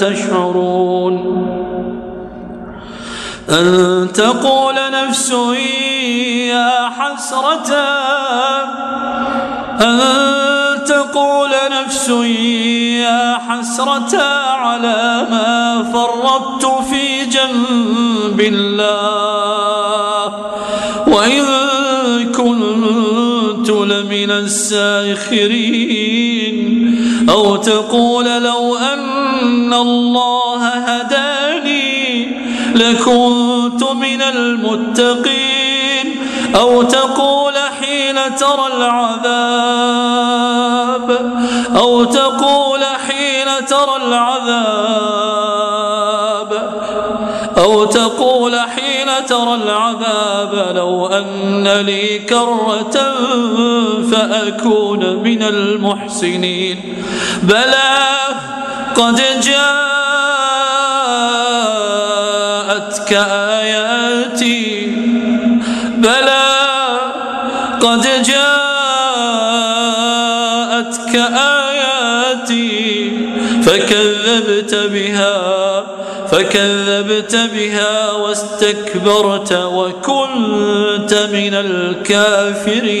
تشعرون أن تقول نفس يا حسرة أن تقول نفس يا حسرة على ما فرطت في جنب الله وإن كنت لمن الساخرين أو تقول لو أن الله هداني لكنت من المتقين أو تقول حين ترى العذاب أو تقول حين ترى العذاب أو تقول حين ترى العذاب لو أن لي كرة فأكون من المحسنين بلى قد جاءتك آياتي. بلى قد جاءتك آياتي. فكذبت بها فكذبت بها واستكبرت وكنت من الكافرين.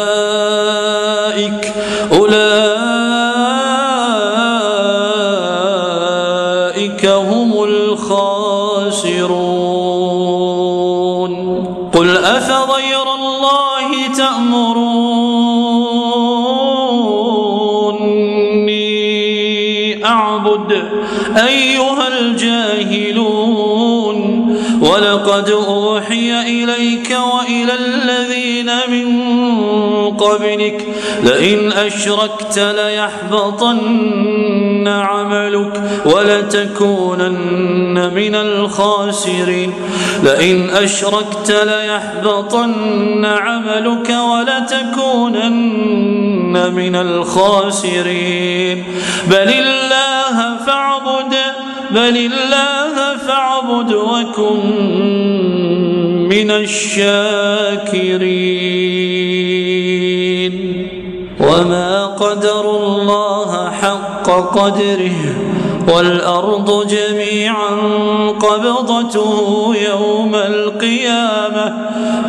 أعبد أيها الجاهلون. ولقد أوحي إليك وإلى الذين من قبلك لئن أشركت ليحبطن عملك ولتكونن من الخاسرين. لئن أشركت ليحبطن عملك ولتكونن من الخاسرين. بل الله فاعبد بل الله فاعبد وكن من الشاكرين. وما قدر الله حق قدره والأرض جميعا قبضته يوم القيامة.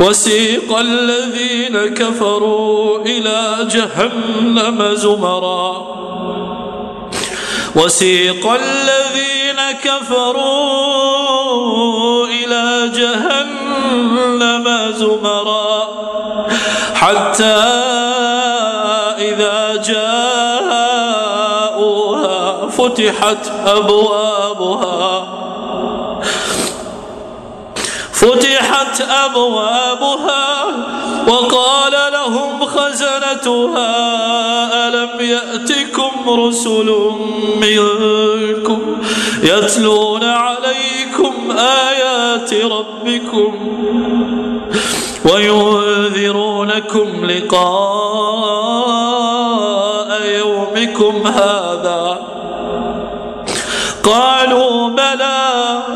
وسيق الذين كفروا إلى جهنم زمرا. وسيق الذين كفروا إلى جهنم زمرا. حتى إذا جاءوها فتحت أبوابها. فتحت أبوابها وقال لهم خزنتها ألم يأتكم رسل منكم يتلون عليكم آيات ربكم وينذرونكم لقاء يومكم هذا؟ قالوا بلى.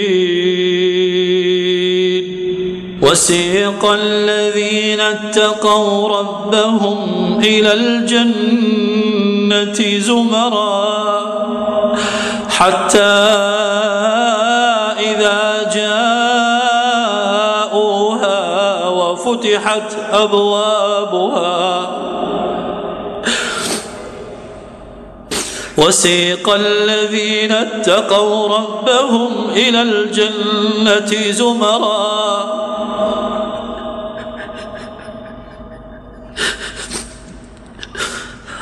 وسيق الذين اتقوا ربهم إلى الجنة زمرا حتى إذا جاءوها وفتحت أبوابها وسيق الذين اتقوا ربهم إلى الجنة زمرا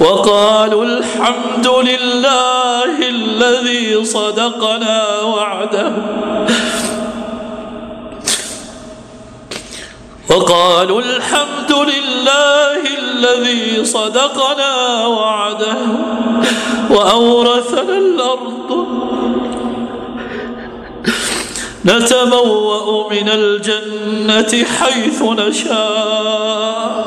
وقالوا الحمد لله الذي صدقنا وعده. وقالوا الحمد لله الذي صدقنا وعده. وأورثنا الأرض. نتبوأ من الجنة حيث نشاء.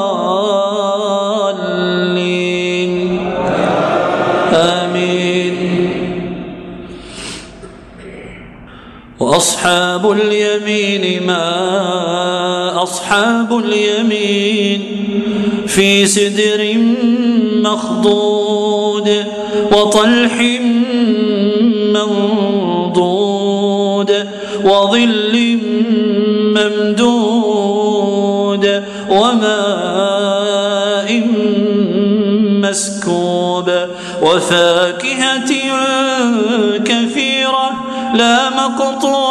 وأصحاب اليمين ما أصحاب اليمين في سدر مخضود وطلح منضود وظل ممدود وماء مسكوب وفاكهة كثيرة لا مقطوعة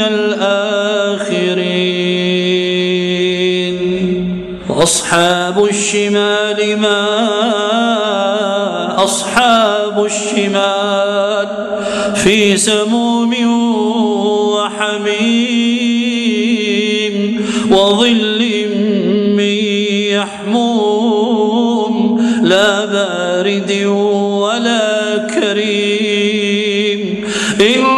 الآخرين. وأصحاب الشمال ما أصحاب الشمال في سموم وحميم وظل من يحموم لا بارد ولا كريم. إنهم